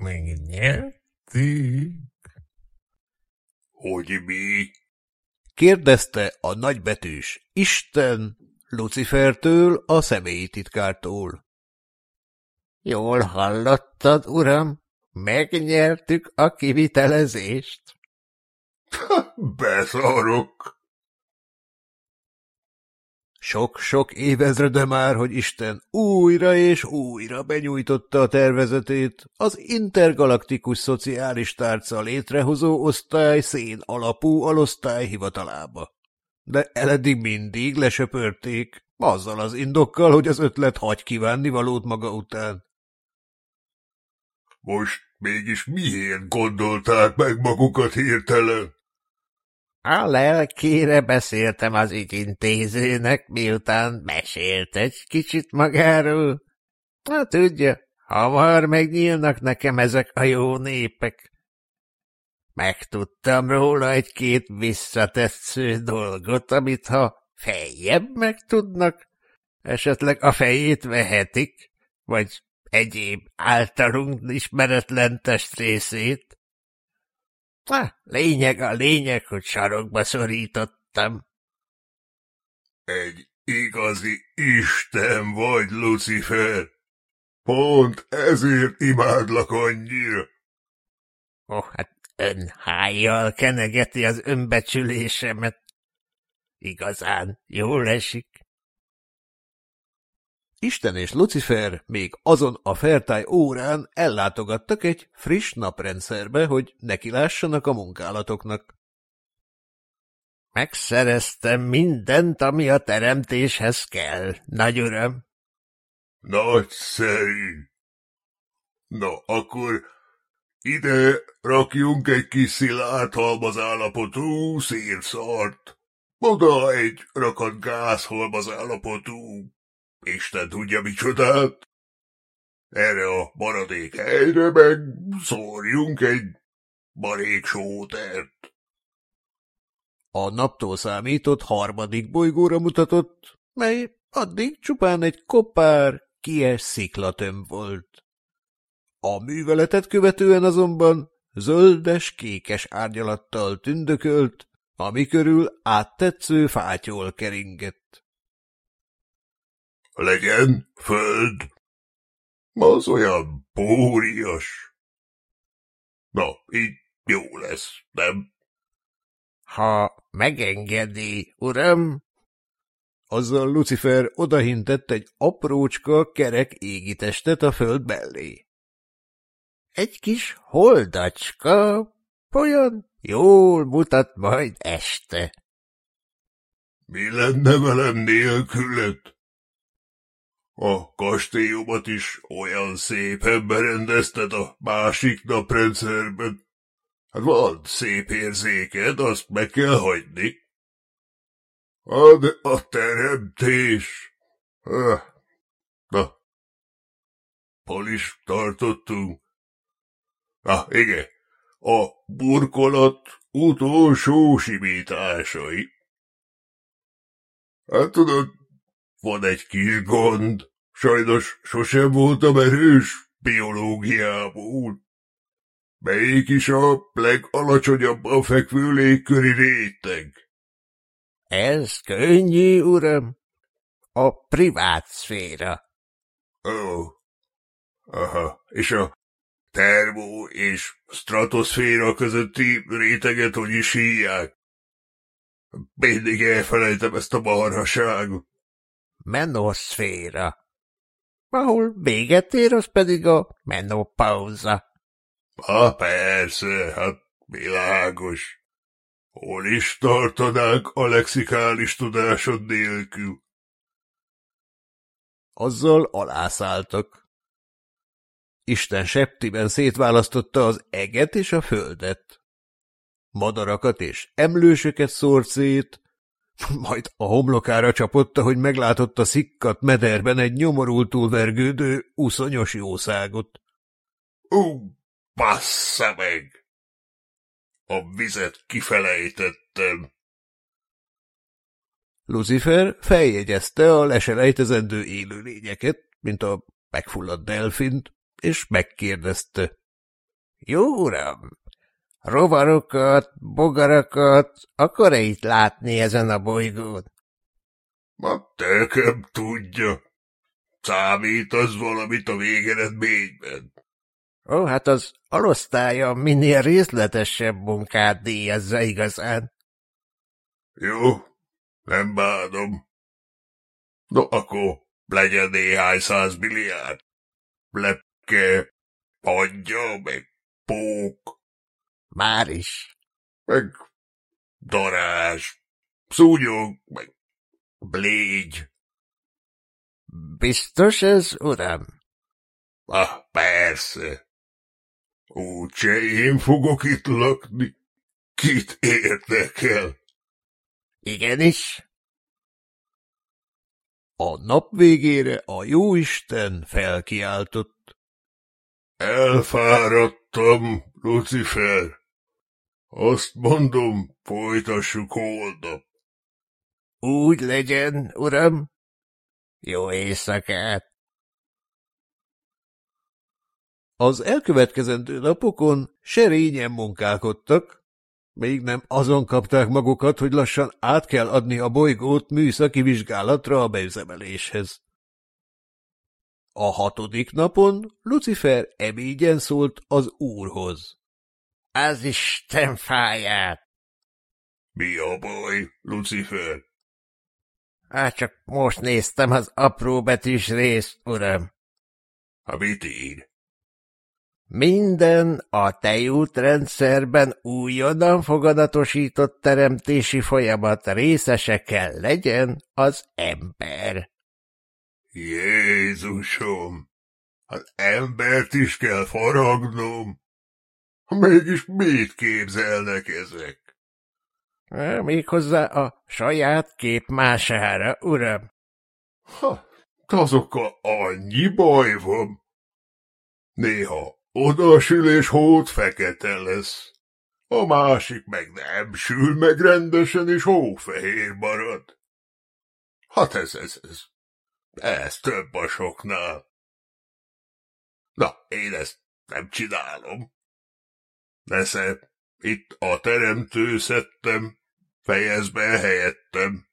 Megnyertük. Hogy mi? kérdezte a nagybetűs Isten Lucifertől, a személyi titkártól. Jól hallottad, uram? Megnyertük a kivitelezést. Beszarok! Sok-sok évezrede már, hogy Isten újra és újra benyújtotta a tervezetét az intergalaktikus szociális tárca létrehozó osztály szén alapú alosztály hivatalába. De eleddig mindig lesöpörték, azzal az indokkal, hogy az ötlet hagy kívánni valót maga után. Most mégis miért gondolták meg magukat hirtelen? A lelkére beszéltem az ügyintézőnek, miután mesélt egy kicsit magáról. Na tudja, hamar megnyílnak nekem ezek a jó népek. Megtudtam róla egy-két visszatetsző dolgot, amit ha feljebb megtudnak, esetleg a fejét vehetik, vagy egyéb általunk ismeretlen testrészét. Na, lényeg a lényeg, hogy sarokba szorítottam. Egy igazi Isten vagy, Lucifer. Pont ezért imádlak annyira. Ó, oh, hát ön hájjal kenegeti az önbecsülésemet. Igazán jól esik. Isten és Lucifer még azon a fertály órán ellátogattak egy friss naprendszerbe, hogy nekilássanak a munkálatoknak. Megszereztem mindent, ami a teremtéshez kell, nagy uram. Nagyszerű. Na, akkor ide rakjunk egy kis szilárd halmazállapotú szírszart. Oda egy rakat gázhalmazállapotú Isten tudja micsodát. Erre a maradék helyre meg szórjunk egy barék sótert. A naptól számított harmadik bolygóra mutatott, mely addig csupán egy kopár, kies sziklatöm volt. A műveletet követően azonban zöldes-kékes árnyalattal tündökölt, ami körül áttetsző fátyol keringett. Legyen föld. Az olyan bórias. Na, így jó lesz, nem? Ha megengedi, uram, azzal Lucifer odahintett egy aprócska kerek égitestet a föld mellé. Egy kis holdacska, olyan jól mutat majd este. Mi lenne velem nélküled? A kastélyomat is olyan szépen berendezted a másik naprendszerben. Hát van szép érzéked, azt meg kell hagyni. Hát a teremtés. Na, hol is tartottunk? Na, igen, a burkolat utolsó simításai. Hát tudod, van egy kis gond. Sajnos sosem voltam erős biológiából. Melyik is a legalacsonyabban fekvő légköri réteg? Ez könnyű, uram. A privát szféra. Ó, aha, és a termó és stratoszféra közötti réteget hogy is hívják? Mindig elfelejtem ezt a marhaságot. Menoszféra. Ahol véget ér, az pedig a menopauza. Ha persze, hát világos. Hol is tartanánk a lexikális tudásod nélkül? Azzal alászálltak. Isten septiben szétválasztotta az eget és a földet. Madarakat és emlősöket szórt szét, majd a homlokára csapotta, hogy meglátotta szikkat mederben egy nyomorultul vergődő, uszonyos jószágot. Ú, bassza meg! A vizet kifelejtettem. Lucifer feljegyezte a leselejtezendő élőlényeket, mint a megfulladt delfint, és megkérdezte. Jó uram, rovarokat, bogarakat akar-e itt látni ezen a bolygón? Ma tököm tudja. Számít az valamit a végeredményben. Ó, hát az alosztálya minél részletesebb munkát díjazza igazán. Jó, nem bánom. No, akkor legyen néhány száz milliárd. Lepke, padja, meg pók. Már is. Meg darás, szúnyog, meg blégy. Biztos ez, uram? Ah, persze. Úgyse én fogok itt lakni. Kit érdekel? Igenis. A nap végére a jóisten felkiáltott. Elfáradtam, Lucifer. Azt mondom, folytassuk holnap. Úgy legyen, uram. Jó éjszakát. Az elkövetkezendő napokon serényen munkálkodtak, még nem azon kapták magukat, hogy lassan át kell adni a bolygót műszaki vizsgálatra a beüzemeléshez. A hatodik napon Lucifer ebédjen szólt az úrhoz. Az Isten fáját! Mi a baj, Lucifer? Hát csak most néztem az apró betűs részt, uram. Ha mit ír? Minden a tejútrendszerben újonnan foganatosított teremtési folyamat részese kell legyen az ember. Jézusom! Az embert is kell faragnom. Mégis mit képzelnek ezek? Méghozzá a saját képmására, uram. Ha, azokkal annyi baj van. Néha odasül és hót fekete lesz. A másik meg nem sül meg rendesen, és hófehér marad. Hát ez, ez, ez, ez több a soknál. Na, én ezt nem csinálom. Nesze, itt a teremtő szedtem, fejezd be helyettem.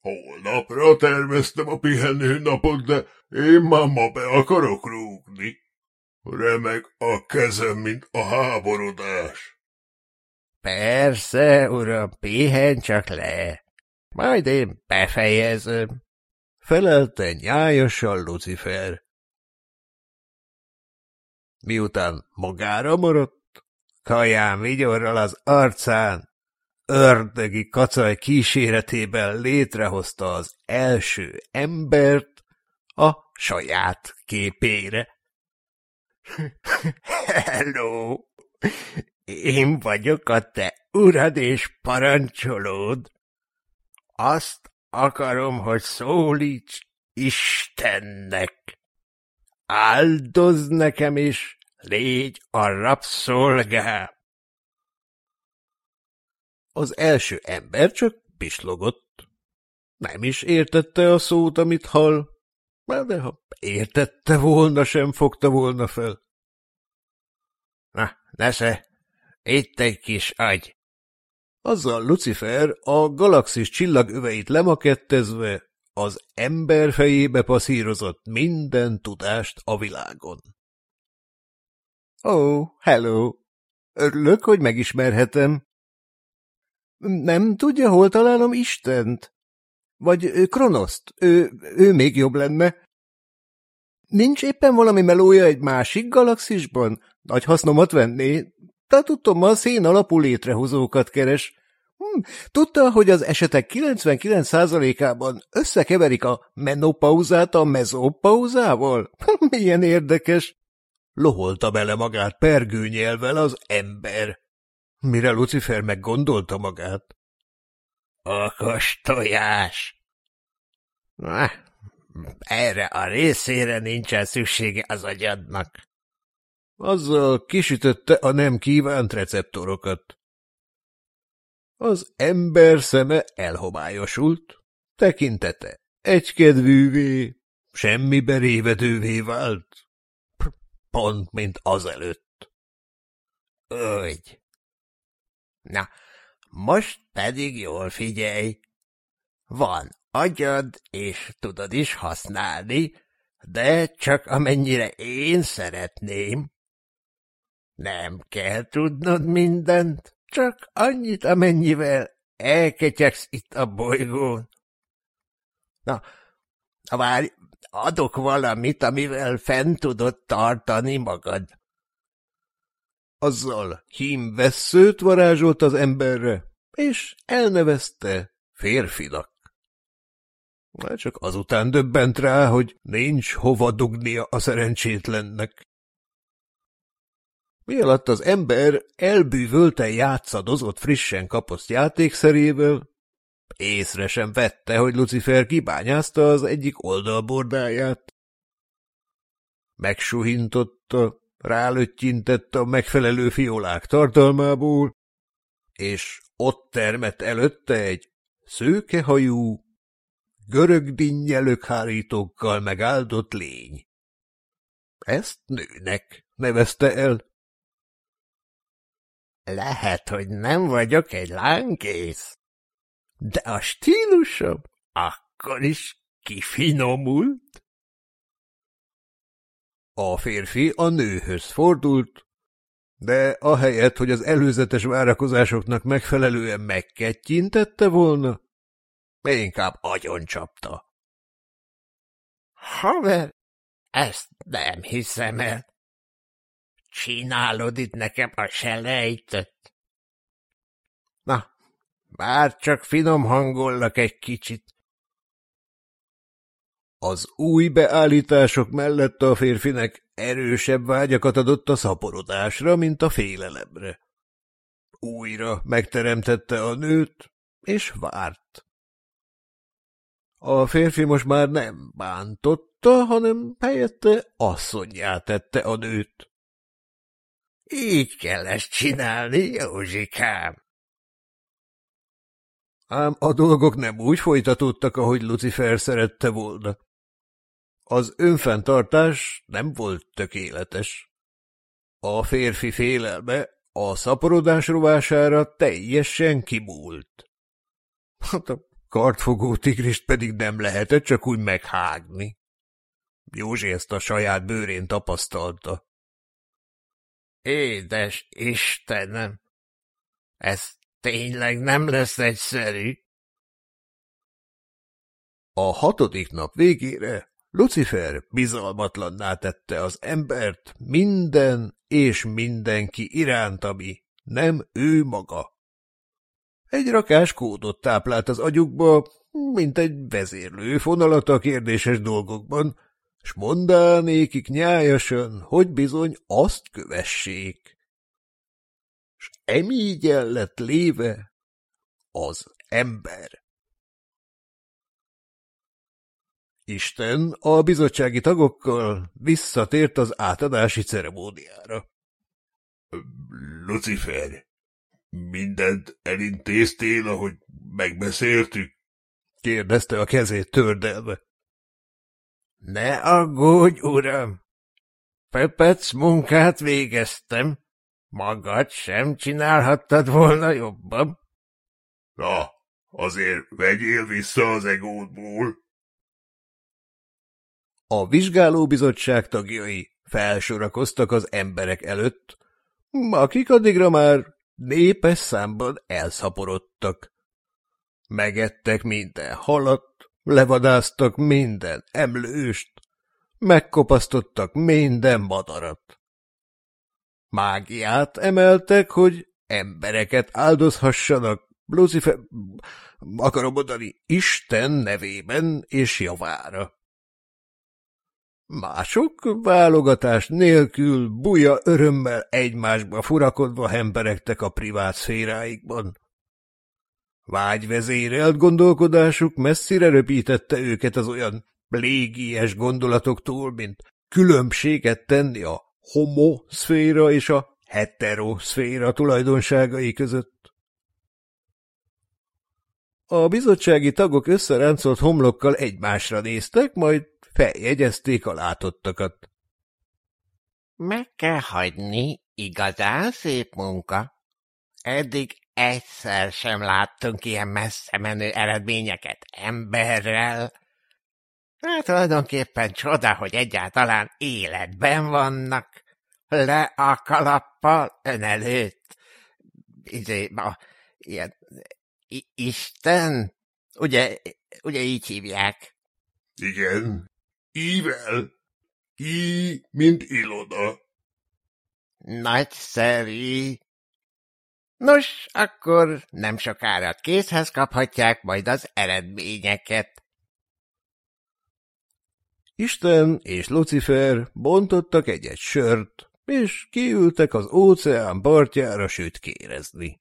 Holnapra terveztem a pihenő napot, de én már ma be akarok rúgni. Remeg a kezem, mint a háborodás. Persze, uram, pihen csak le. Majd én befejezem. Felelte nyájasan Lucifer. Miután magára maradt, kaján vigyorral az arcán, ördögi kacaj kíséretében létrehozta az első embert a saját képére. Hello! Én vagyok a te urad és parancsolód. Azt akarom, hogy szólíts Istennek. Áldozz nekem is, légy a rabszolgám. Az első ember csak pislogott. Nem is értette a szót, amit hall, de ha értette volna, sem fogta volna fel. Na, nesze, itt egy kis agy. Azzal Lucifer a galaxis csillagöveit lemakettezve az ember fejébe passzírozott minden tudást a világon. Ó, oh, hello! Örülök, hogy megismerhetem. Nem tudja, hol találom Istent? Vagy Kronoszt? Ő, ő még jobb lenne. Nincs éppen valami melója egy másik galaxisban? Nagy hasznomat venné. Te tudom, a szén alapú létrehozókat keres. Hm, tudta, hogy az esetek 99%-ában összekeverik a menopauzát a mezopauzával? Milyen érdekes! Loholta bele magát pergőnyelvel az ember. Mire Lucifer meggondolta magát? Okos tojás! Na, erre a részére nincsen szüksége az agyadnak. Azzal kisütötte a nem kívánt receptorokat. Az ember szeme elhomályosult, tekintete egykedvűvé, semmibe révedővé vált. pont, mint azelőtt. Úgy. Na, most pedig jól figyelj. Van agyad, és tudod is használni, de csak amennyire én szeretném. Nem kell tudnod mindent, csak annyit, amennyivel elketyegsz itt a bolygón. Na, várj, adok valamit, amivel fent tudod tartani magad. Azzal hímvesszőt varázsolt az emberre, és elnevezte férfinak. Csak azután döbbent rá, hogy nincs hova dugnia a szerencsétlennek. Mi alatt az ember elbűvölten játszadozott frissen kapott játékszerével, észre sem vette, hogy Lucifer kibányázta az egyik oldalbordáját. Megsuhintotta, rálöttyintette a megfelelő fiolák tartalmából, és ott termett előtte egy szőkehajú, görög dinnyelőkhárítókkal megáldott lény. Ezt nőnek nevezte el. Lehet, hogy nem vagyok egy lánkész, de a stílusom akkor is kifinomult. A férfi a nőhöz fordult, de ahelyett, hogy az előzetes várakozásoknak megfelelően megkettyintette volna, inkább agyon csapta. Haver, ezt nem hiszem el. Csinálod itt nekem a selejtöt. Na, bár csak finom hangollak egy kicsit. Az új beállítások mellett a férfinek erősebb vágyakat adott a szaporodásra, mint a félelemre. Újra megteremtette a nőt, és várt. A férfi most már nem bántotta, hanem helyette asszonyjá tette a nőt. Így kell ezt csinálni, Józsikám. Ám a dolgok nem úgy folytatódtak, ahogy Lucifer szerette volna. Az önfenntartás nem volt tökéletes. A férfi félelme a szaporodás rovására teljesen kimúlt. Hát a kartfogó tigrist pedig nem lehetett csak úgy meghágni. Józsi ezt a saját bőrén tapasztalta. Édes Istenem! Ez tényleg nem lesz egyszerű. A hatodik nap végére Lucifer bizalmatlanná tette az embert minden és mindenki iránt, ami nem ő maga. Egy rakás kódot táplált az agyukba, mint egy vezérlő fonalat a kérdéses dolgokban, s mondánékik nyájasan, hogy bizony azt kövessék. S emígyen lett léve az ember. Isten a bizottsági tagokkal visszatért az átadási ceremóniára. Lucifer, mindent elintéztél, ahogy megbeszéltük? kérdezte a kezét tördelve. Ne aggódj, uram! Pepec munkát végeztem. Magad sem csinálhattad volna jobban. Na, azért vegyél vissza az egódból. A vizsgálóbizottság tagjai felsorakoztak az emberek előtt, akik addigra már népes számban elszaporodtak. Megettek minden halat, levadáztak minden emlőst, megkopasztottak minden madarat. Mágiát emeltek, hogy embereket áldozhassanak Lucifer, akarom mondani, Isten nevében és javára. Mások válogatás nélkül buja örömmel egymásba furakodva hemperegtek a privát szféráikban. Vágyvezérelt gondolkodásuk messzire röpítette őket az olyan légies gondolatoktól, mint különbséget tenni a homoszféra és a heteroszféra tulajdonságai között. A bizottsági tagok összeráncolt homlokkal egymásra néztek, majd feljegyezték a látottakat. Meg kell hagyni, igazán szép munka. Eddig egyszer sem láttunk ilyen messze menő eredményeket emberrel. Hát tulajdonképpen csoda, hogy egyáltalán életben vannak. Le a kalappal ön előtt. Izé, ma, ilyen, I- Isten? Ugye, ugye így hívják? Igen. Ível. I, mint Iloda. Nagyszerű. Nos, akkor nem sokára készhez kaphatják majd az eredményeket. Isten és Lucifer bontottak egy-egy sört, és kiültek az óceán partjára sütkérezni.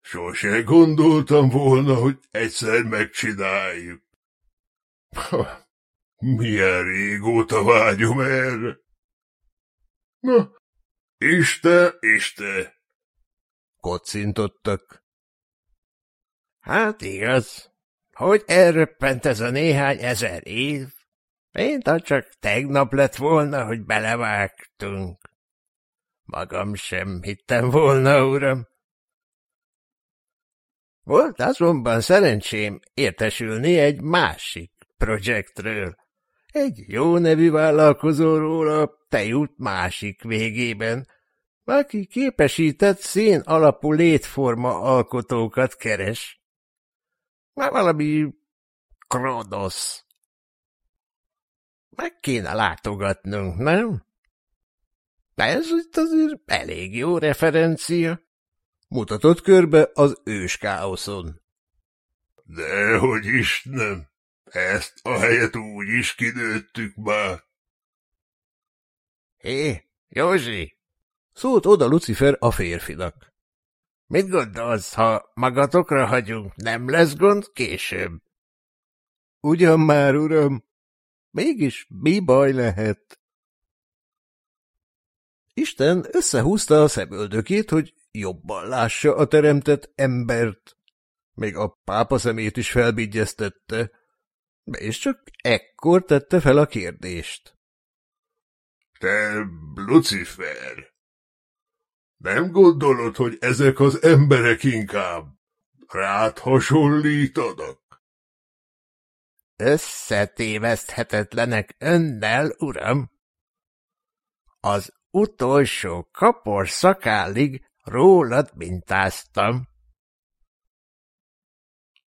Sose gondoltam volna, hogy egyszer megcsináljuk. Ha, milyen régóta vágyom erre. Na, Isten, Isten! Kocintottak. Hát igaz, hogy elröppent ez a néhány ezer év, mint ha csak tegnap lett volna, hogy belevágtunk. Magam sem hittem volna, uram. Volt azonban szerencsém értesülni egy másik projektről. Egy jó nevű vállalkozóról a tejút másik végében, aki képesített szén alapú létforma alkotókat keres. Már valami Kronosz. Meg kéne látogatnunk, nem? Ez itt azért elég jó referencia. Mutatott körbe az ős káoszon. Dehogy is nem. Ezt a helyet úgy is kinőttük már. Hé, Józsi, Szólt oda Lucifer a férfinak. mit gondolsz, ha magatokra hagyunk, nem lesz gond később? Ugyan már, uram, mégis mi baj lehet? Isten összehúzta a szemöldökét, hogy jobban lássa a teremtett embert. Még a pápa szemét is felbigyeztette, és csak ekkor tette fel a kérdést. Te, Lucifer, nem gondolod, hogy ezek az emberek inkább rád hasonlítanak? Összetéveszthetetlenek önnel, uram. Az utolsó kapor szakállig rólad mintáztam.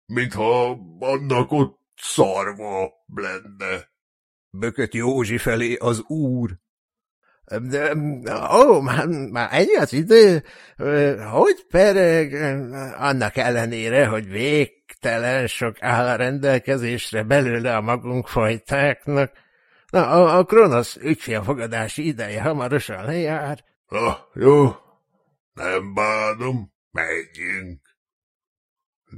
Mintha annak ott szarva lenne. Bökött Józsi felé az úr. De, ó, már, már ennyi az idő, hogy pereg, annak ellenére, hogy végtelen sok áll a rendelkezésre belőle a magunk fajtáknak. Na, a, a Kronosz ügyfélfogadási ideje hamarosan lejár. Ha, jó, nem bánom, menjünk.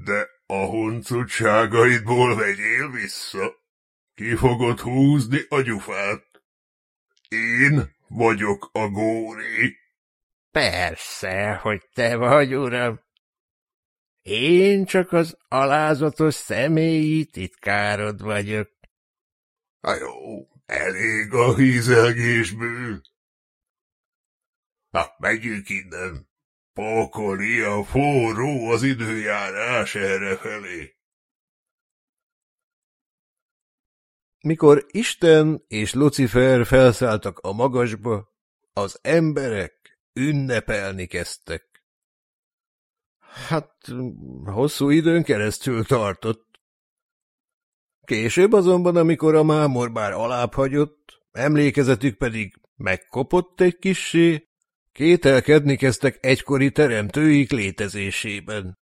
De a huncutságaidból vegyél vissza. Ki fogod húzni a gyufát? Én vagyok a góri. Persze, hogy te vagy, uram. Én csak az alázatos személyi titkárod vagyok. Na jó, elég a hízelgésből. Na, megyünk innen. Pokoli a forró az időjárás errefelé. Mikor Isten és Lucifer felszálltak a magasba, az emberek ünnepelni kezdtek. Hát, hosszú időn keresztül tartott. Később azonban, amikor a mámor bár alább hagyott, emlékezetük pedig megkopott egy kissé, kételkedni kezdtek egykori teremtőik létezésében.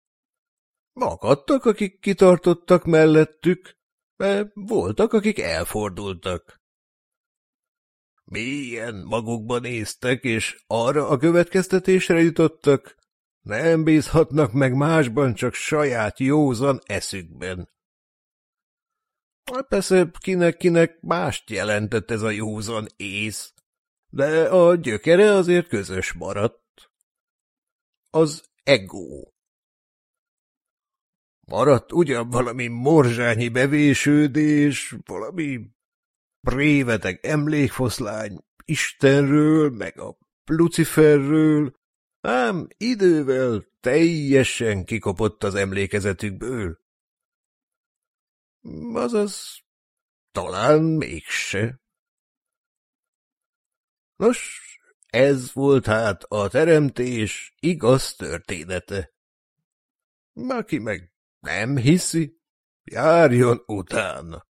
Akadtak, akik kitartottak mellettük, de voltak, akik elfordultak. Milyen magukba néztek, és arra a következtetésre jutottak, nem bízhatnak meg másban, csak saját józan eszükben. Hát Persze kinek-kinek mást jelentett ez a józan ész, de a gyökere azért közös maradt. Az ego. Maradt ugyan valami morzsányi bevésődés, valami réveteg emlékfoszlány, Istenről, meg a Luciferről, ám idővel teljesen kikopott az emlékezetükből. Azaz, talán mégse. Nos, ez volt hát a teremtés igaz története. Aki meg nem hiszi, járjon utána.